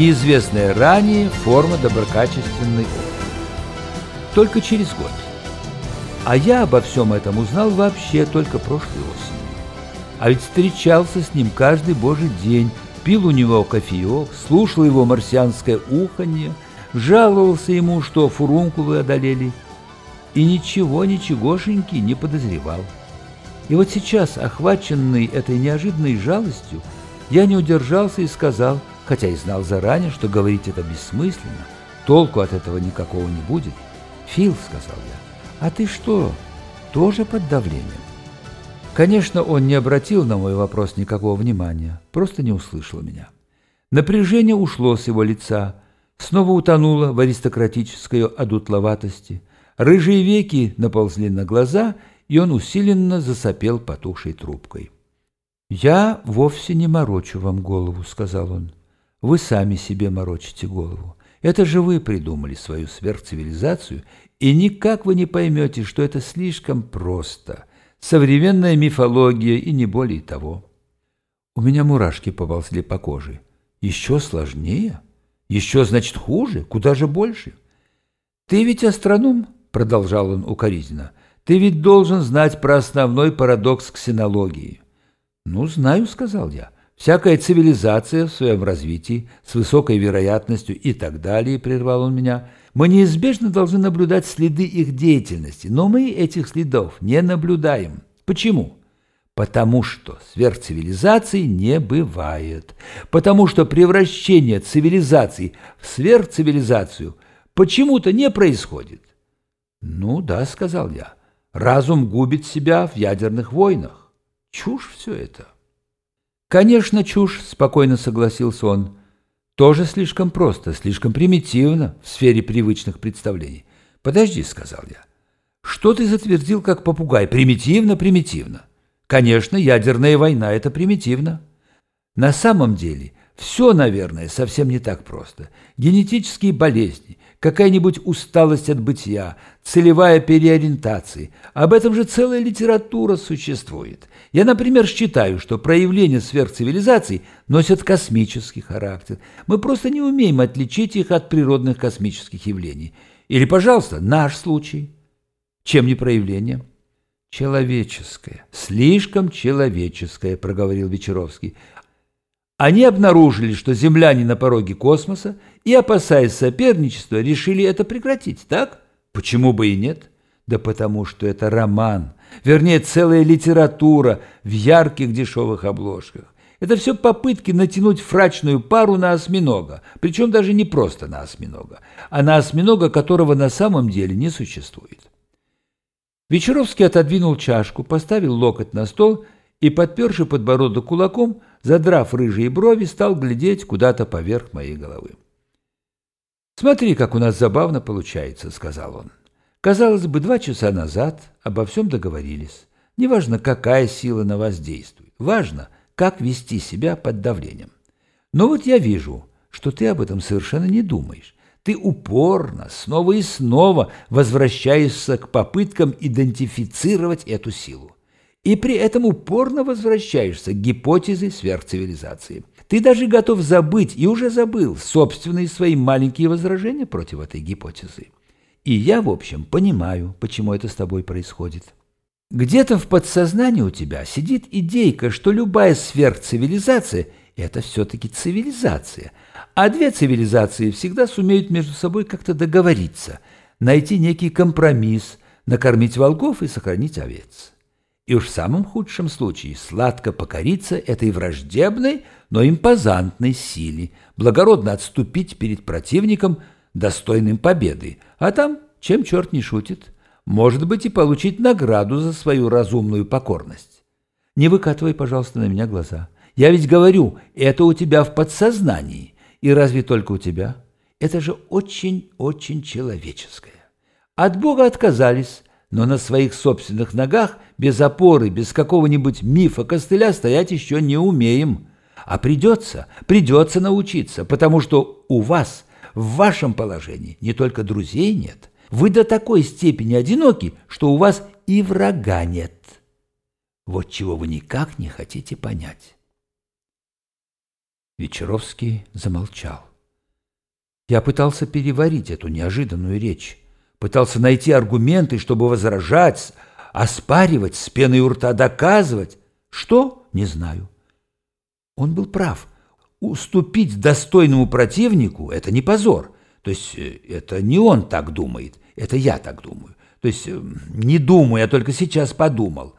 неизвестная ранее форма доброкачественной опыты. Только через год. А я обо всем этом узнал вообще только прошлой осенью. А ведь встречался с ним каждый божий день, пил у него кофеек, слушал его марсианское уханье, жаловался ему, что фурункулы одолели, и ничего, ничегошеньки не подозревал. И вот сейчас, охваченный этой неожиданной жалостью, я не удержался и сказал, хотя и знал заранее, что говорить это бессмысленно, толку от этого никакого не будет. «Фил», — сказал я, — «а ты что, тоже под давлением?» Конечно, он не обратил на мой вопрос никакого внимания, просто не услышал меня. Напряжение ушло с его лица, снова утонуло в аристократической одутловатости. Рыжие веки наползли на глаза, и он усиленно засопел потухшей трубкой. «Я вовсе не морочу вам голову», — сказал он. «Вы сами себе морочите голову. Это же вы придумали свою сверхцивилизацию, и никак вы не поймете, что это слишком просто. Современная мифология и не более того». У меня мурашки поползли по коже. «Еще сложнее? Еще, значит, хуже? Куда же больше?» «Ты ведь астроном?» — продолжал он укоризненно. «Ты ведь должен знать про основной парадокс ксенологии». «Ну, знаю», — сказал я. «Всякая цивилизация в своем развитии, с высокой вероятностью и так далее», — прервал он меня, «мы неизбежно должны наблюдать следы их деятельности, но мы этих следов не наблюдаем. Почему?» Потому что сверхцивилизации не бывает. Потому что превращение цивилизации в сверхцивилизацию почему-то не происходит. «Ну да», — сказал я, — «разум губит себя в ядерных войнах». Чушь все это. Конечно, чушь, спокойно согласился он. Тоже слишком просто, слишком примитивно в сфере привычных представлений. Подожди, сказал я. Что ты затвердил, как попугай? Примитивно, примитивно. Конечно, ядерная война – это примитивно. На самом деле, все, наверное, совсем не так просто. Генетические болезни, какая-нибудь усталость от бытия, целевая переориентация. Об этом же целая литература существует. Я, например, считаю, что проявления сверхцивилизаций носят космический характер. Мы просто не умеем отличить их от природных космических явлений. Или, пожалуйста, наш случай. Чем не проявление? Человеческое. Слишком человеческое, проговорил Вечеровский. Они обнаружили, что земляне на пороге космоса и, опасаясь соперничества, решили это прекратить, так? Почему бы и нет? Да потому что это роман, вернее, целая литература в ярких дешевых обложках. Это все попытки натянуть фрачную пару на осьминога, причем даже не просто на осьминога, а на осьминога, которого на самом деле не существует. Вечеровский отодвинул чашку, поставил локоть на стол и, подперши подбородок кулаком, задрав рыжие брови, стал глядеть куда-то поверх моей головы. «Смотри, как у нас забавно получается», — сказал он. «Казалось бы, два часа назад обо всем договорились. Неважно, какая сила на вас действует. Важно, как вести себя под давлением. Но вот я вижу, что ты об этом совершенно не думаешь. Ты упорно, снова и снова возвращаешься к попыткам идентифицировать эту силу и при этом упорно возвращаешься к гипотезе сверхцивилизации. Ты даже готов забыть и уже забыл собственные свои маленькие возражения против этой гипотезы. И я, в общем, понимаю, почему это с тобой происходит. Где-то в подсознании у тебя сидит идейка, что любая сверхцивилизация – это все-таки цивилизация, а две цивилизации всегда сумеют между собой как-то договориться, найти некий компромисс, накормить волков и сохранить овец и уж в самом худшем случае сладко покориться этой враждебной, но импозантной силе, благородно отступить перед противником, достойным победы, а там, чем черт не шутит, может быть и получить награду за свою разумную покорность. Не выкатывай, пожалуйста, на меня глаза. Я ведь говорю, это у тебя в подсознании, и разве только у тебя? Это же очень-очень человеческое. От Бога отказались, но на своих собственных ногах, без опоры, без какого-нибудь мифа костыля стоять еще не умеем. А придется, придется научиться, потому что у вас, в вашем положении, не только друзей нет, вы до такой степени одиноки, что у вас и врага нет. Вот чего вы никак не хотите понять. Вечеровский замолчал. Я пытался переварить эту неожиданную речь, пытался найти аргументы, чтобы возражать, оспаривать, с пеной у рта доказывать. Что? Не знаю. Он был прав. Уступить достойному противнику – это не позор. То есть э, это не он так думает, это я так думаю. То есть э, не думаю, я только сейчас подумал.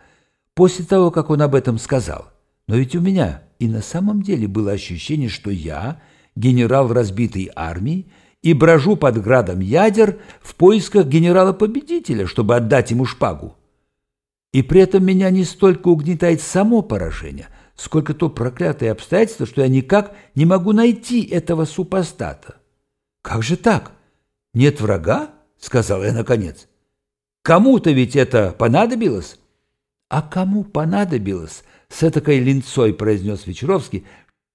После того, как он об этом сказал. Но ведь у меня и на самом деле было ощущение, что я – генерал разбитой армии, и брожу под градом ядер в поисках генерала-победителя, чтобы отдать ему шпагу. И при этом меня не столько угнетает само поражение, сколько то проклятое обстоятельство, что я никак не могу найти этого супостата. «Как же так? Нет врага?» — сказал я наконец. «Кому-то ведь это понадобилось?» «А кому понадобилось?» — с этакой линцой произнес Вечеровский,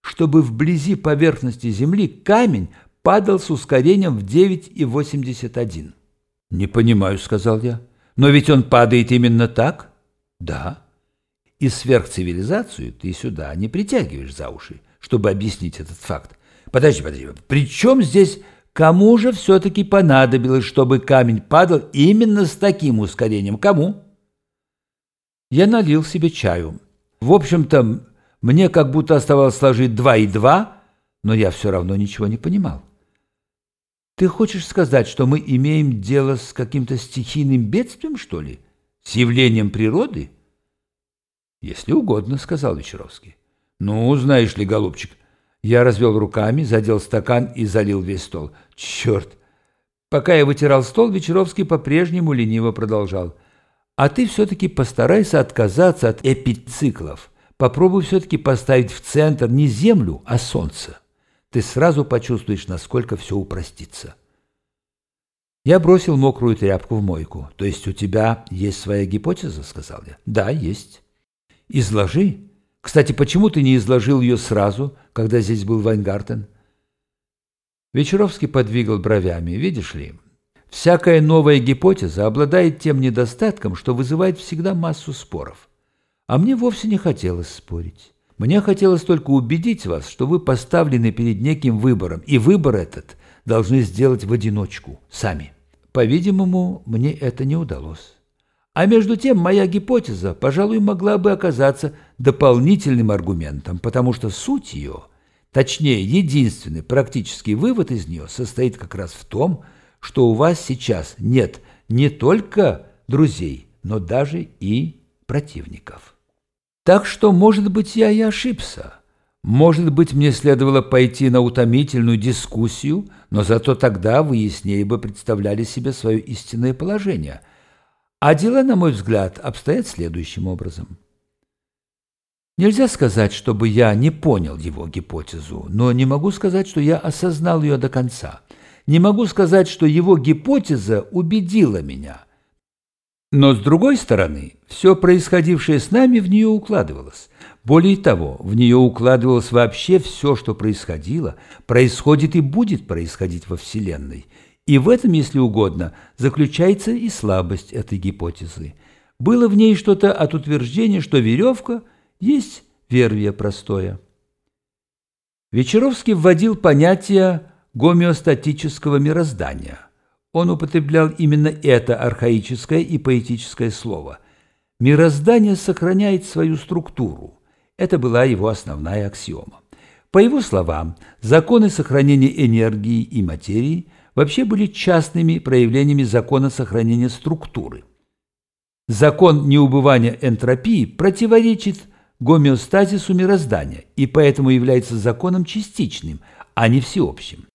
чтобы вблизи поверхности Земли камень падал с ускорением в 9,81. «Не понимаю», — сказал я. «Но ведь он падает именно так?» «Да». «И сверхцивилизацию ты сюда не притягиваешь за уши, чтобы объяснить этот факт. Подожди, подожди, при чем здесь кому же все-таки понадобилось, чтобы камень падал именно с таким ускорением? Кому?» Я налил себе чаю. В общем-то, мне как будто оставалось сложить два и два, но я все равно ничего не понимал. Ты хочешь сказать, что мы имеем дело с каким-то стихийным бедствием, что ли? С явлением природы? Если угодно, сказал Вечеровский. Ну, знаешь ли, голубчик, я развел руками, задел стакан и залил весь стол. Черт! Пока я вытирал стол, Вечеровский по-прежнему лениво продолжал. А ты все-таки постарайся отказаться от эпициклов. Попробуй все-таки поставить в центр не Землю, а Солнце. Ты сразу почувствуешь, насколько все упростится. Я бросил мокрую тряпку в мойку. То есть у тебя есть своя гипотеза, сказал я. Да, есть. Изложи. Кстати, почему ты не изложил ее сразу, когда здесь был Вайнгартен? Вечеровский подвигал бровями. Видишь ли, всякая новая гипотеза обладает тем недостатком, что вызывает всегда массу споров. А мне вовсе не хотелось спорить. Мне хотелось только убедить вас, что вы поставлены перед неким выбором, и выбор этот должны сделать в одиночку, сами. По-видимому, мне это не удалось. А между тем, моя гипотеза, пожалуй, могла бы оказаться дополнительным аргументом, потому что суть ее, точнее, единственный практический вывод из нее состоит как раз в том, что у вас сейчас нет не только друзей, но даже и противников. Так что, может быть, я и ошибся. Может быть, мне следовало пойти на утомительную дискуссию, но зато тогда вы яснее бы представляли себе свое истинное положение. А дела, на мой взгляд, обстоят следующим образом. Нельзя сказать, чтобы я не понял его гипотезу, но не могу сказать, что я осознал ее до конца. Не могу сказать, что его гипотеза убедила меня – но, с другой стороны, все происходившее с нами в нее укладывалось. Более того, в нее укладывалось вообще все, что происходило, происходит и будет происходить во Вселенной. И в этом, если угодно, заключается и слабость этой гипотезы. Было в ней что-то от утверждения, что веревка есть вервие простое. Вечеровский вводил понятие гомеостатического мироздания – он употреблял именно это архаическое и поэтическое слово. Мироздание сохраняет свою структуру. Это была его основная аксиома. По его словам, законы сохранения энергии и материи вообще были частными проявлениями закона сохранения структуры. Закон неубывания энтропии противоречит гомеостазису мироздания и поэтому является законом частичным, а не всеобщим.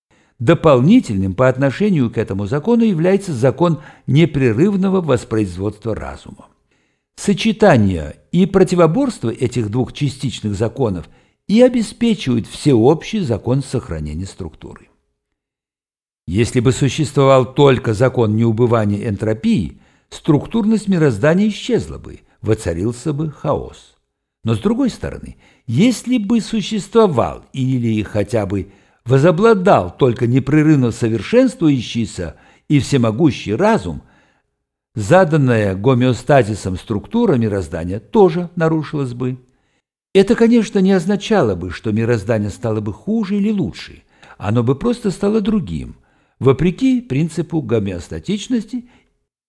Дополнительным по отношению к этому закону является закон непрерывного воспроизводства разума. Сочетание и противоборство этих двух частичных законов и обеспечивают всеобщий закон сохранения структуры. Если бы существовал только закон неубывания энтропии, структурность мироздания исчезла бы, воцарился бы хаос. Но с другой стороны, если бы существовал или хотя бы возобладал только непрерывно совершенствующийся и всемогущий разум, заданная гомеостазисом структура мироздания тоже нарушилась бы. Это, конечно, не означало бы, что мироздание стало бы хуже или лучше, оно бы просто стало другим, вопреки принципу гомеостатичности,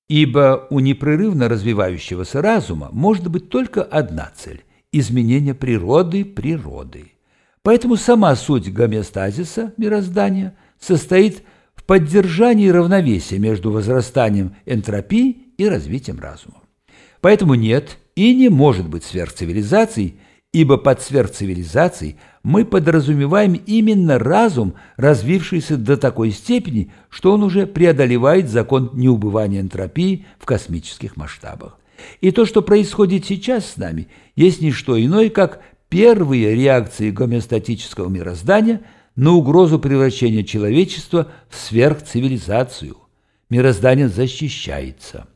ибо у непрерывно развивающегося разума может быть только одна цель – изменение природы природы. Поэтому сама суть гомеостазиса мироздания состоит в поддержании равновесия между возрастанием энтропии и развитием разума. Поэтому нет и не может быть сверхцивилизаций, ибо под сверхцивилизацией мы подразумеваем именно разум, развившийся до такой степени, что он уже преодолевает закон неубывания энтропии в космических масштабах. И то, что происходит сейчас с нами, есть не что иное, как первые реакции гомеостатического мироздания на угрозу превращения человечества в сверхцивилизацию. Мироздание защищается.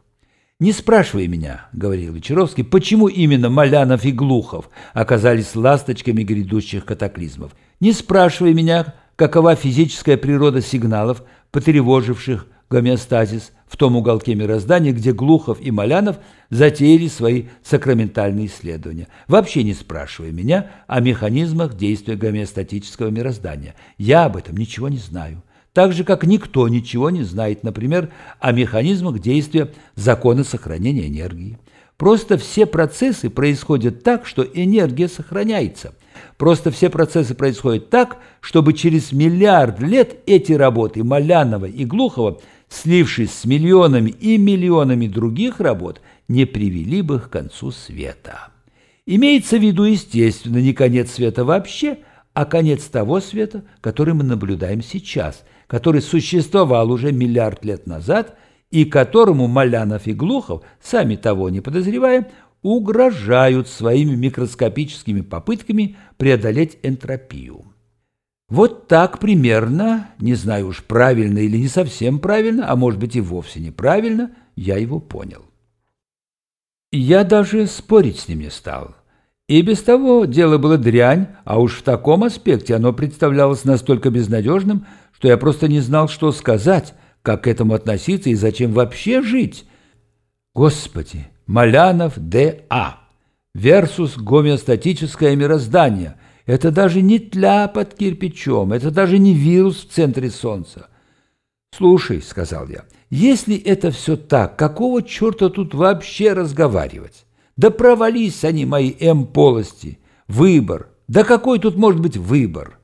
«Не спрашивай меня», — говорил Вечеровский, «почему именно Малянов и Глухов оказались ласточками грядущих катаклизмов. Не спрашивай меня, какова физическая природа сигналов, потревоживших гомеостазис в том уголке мироздания, где Глухов и Малянов затеяли свои сакраментальные исследования. Вообще не спрашивай меня о механизмах действия гомеостатического мироздания. Я об этом ничего не знаю. Так же, как никто ничего не знает, например, о механизмах действия закона сохранения энергии. Просто все процессы происходят так, что энергия сохраняется. Просто все процессы происходят так, чтобы через миллиард лет эти работы Малянова и Глухова – слившись с миллионами и миллионами других работ, не привели бы к концу света. Имеется в виду, естественно, не конец света вообще, а конец того света, который мы наблюдаем сейчас, который существовал уже миллиард лет назад и которому Малянов и Глухов, сами того не подозревая, угрожают своими микроскопическими попытками преодолеть энтропию. Вот так примерно, не знаю уж правильно или не совсем правильно, а может быть и вовсе неправильно, я его понял. Я даже спорить с ним не стал. И без того дело было дрянь, а уж в таком аспекте оно представлялось настолько безнадежным, что я просто не знал, что сказать, как к этому относиться и зачем вообще жить. Господи, Малянов Д.А. versus гомеостатическое мироздание – это даже не тля под кирпичом, это даже не вирус в центре Солнца. «Слушай», — сказал я, — «если это все так, какого черта тут вообще разговаривать? Да провались они, мои М-полости! Выбор! Да какой тут может быть выбор?»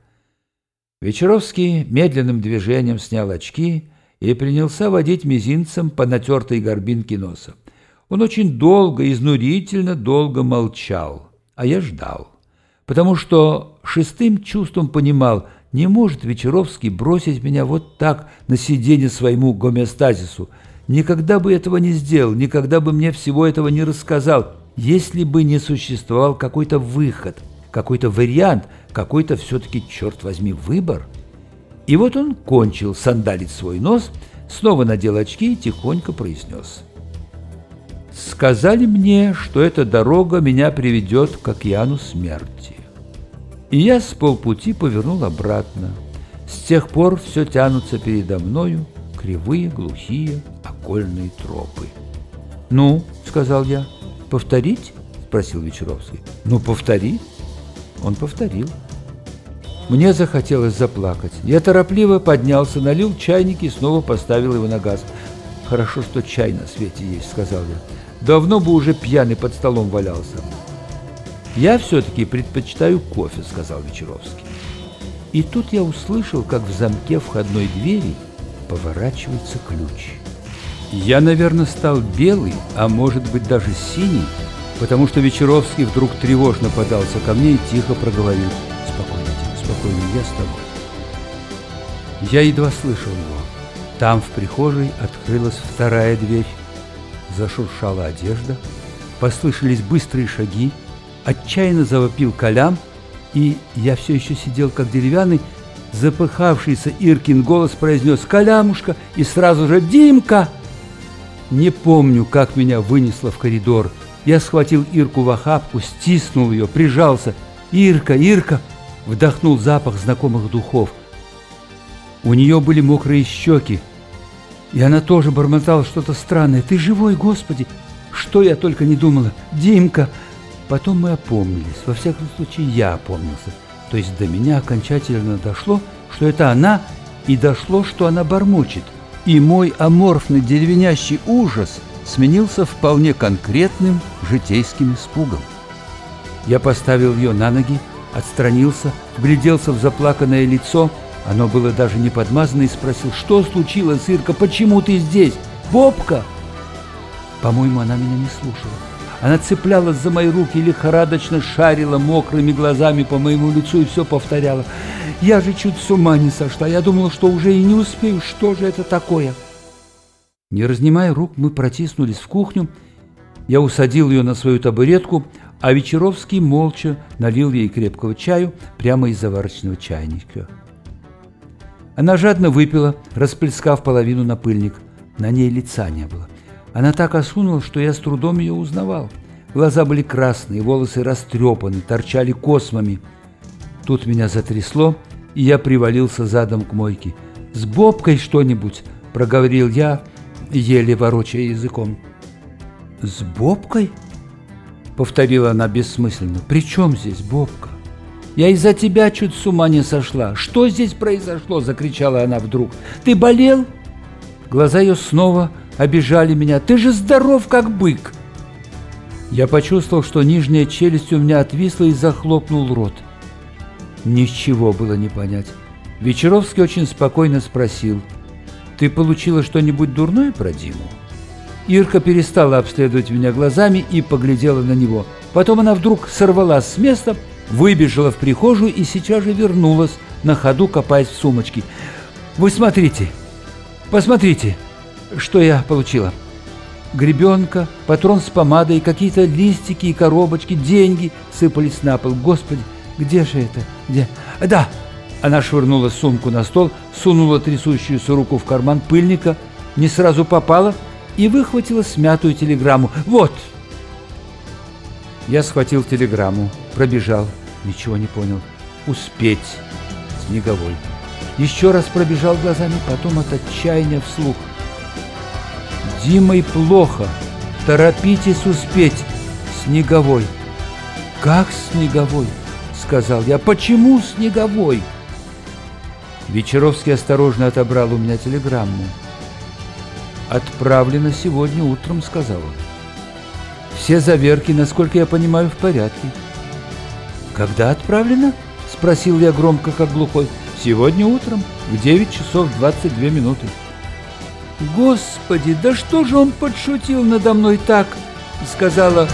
Вечеровский медленным движением снял очки и принялся водить мизинцем по натертой горбинке носа. Он очень долго, изнурительно долго молчал, а я ждал потому что шестым чувством понимал, не может Вечеровский бросить меня вот так на сиденье своему гомеостазису. Никогда бы этого не сделал, никогда бы мне всего этого не рассказал, если бы не существовал какой-то выход, какой-то вариант, какой-то все-таки, черт возьми, выбор. И вот он кончил сандалить свой нос, снова надел очки и тихонько произнес. «Сказали мне, что эта дорога меня приведет к океану смерти. И я с полпути повернул обратно. С тех пор все тянутся передо мною кривые, глухие, окольные тропы. «Ну», — сказал я, — «повторить?» — спросил Вечеровский. «Ну, повтори». Он повторил. Мне захотелось заплакать. Я торопливо поднялся, налил чайник и снова поставил его на газ. «Хорошо, что чай на свете есть», — сказал я. «Давно бы уже пьяный под столом валялся». «Я все-таки предпочитаю кофе», — сказал Вечеровский. И тут я услышал, как в замке входной двери поворачивается ключ. Я, наверное, стал белый, а может быть даже синий, потому что Вечеровский вдруг тревожно подался ко мне и тихо проговорил. «Спокойно, Дима, спокойно, я с тобой». Я едва слышал его. Там, в прихожей, открылась вторая дверь. Зашуршала одежда, послышались быстрые шаги, Отчаянно завопил Колям, и я все еще сидел как деревянный, запыхавшийся Иркин голос произнес «Колямушка!» и сразу же «Димка!» Не помню, как меня вынесло в коридор. Я схватил Ирку в охапку, стиснул ее, прижался. «Ирка! Ирка!» Вдохнул запах знакомых духов. У нее были мокрые щеки, и она тоже бормотала что-то странное. «Ты живой, Господи!» Что я только не думала. «Димка!» Потом мы опомнились, во всяком случае я опомнился. То есть до меня окончательно дошло, что это она и дошло, что она бормочет. И мой аморфный деревенящий ужас сменился вполне конкретным житейским испугом. Я поставил ее на ноги, отстранился, вгляделся в заплаканное лицо, оно было даже не подмазано, и спросил, что случилось, Ирка, почему ты здесь? Бобка? По-моему, она меня не слушала. Она цеплялась за мои руки, лихорадочно шарила мокрыми глазами по моему лицу и все повторяла. Я же чуть с ума не сошла. Я думала, что уже и не успею. Что же это такое? Не разнимая рук, мы протиснулись в кухню. Я усадил ее на свою табуретку, а Вечеровский молча налил ей крепкого чаю прямо из заварочного чайника. Она жадно выпила, расплескав половину на пыльник. На ней лица не было. Она так осунула, что я с трудом ее узнавал. Глаза были красные, волосы растрепаны, торчали космами. Тут меня затрясло, и я привалился задом к мойке. «С Бобкой что-нибудь!» – проговорил я, еле ворочая языком. «С Бобкой?» – повторила она бессмысленно. «При чем здесь Бобка?» «Я из-за тебя чуть с ума не сошла. Что здесь произошло?» – закричала она вдруг. «Ты болел?» Глаза ее снова обижали меня. «Ты же здоров, как бык!» Я почувствовал, что нижняя челюсть у меня отвисла и захлопнул рот. Ничего было не понять. Вечеровский очень спокойно спросил. «Ты получила что-нибудь дурное про Диму?» Ирка перестала обследовать меня глазами и поглядела на него. Потом она вдруг сорвалась с места, выбежала в прихожую и сейчас же вернулась, на ходу копаясь в сумочке. «Вы смотрите, посмотрите!» Что я получила. Гребенка, патрон с помадой, какие-то листики и коробочки, деньги сыпались на пол. Господи, где же это? Где? Да! Она швырнула сумку на стол, сунула трясущуюся руку в карман пыльника, не сразу попала и выхватила смятую телеграмму. Вот! Я схватил телеграмму, пробежал, ничего не понял. Успеть. Снеговой. Еще раз пробежал глазами, потом от отчаяния вслух – Димой плохо. Торопитесь успеть. Снеговой. Как Снеговой? Сказал я. Почему Снеговой? Вечеровский осторожно отобрал у меня телеграмму. «Отправлено сегодня утром», — сказал он. «Все заверки, насколько я понимаю, в порядке». «Когда отправлено?» — спросил я громко, как глухой. «Сегодня утром, в 9 часов 22 минуты». «Господи, да что же он подшутил надо мной так?» — сказала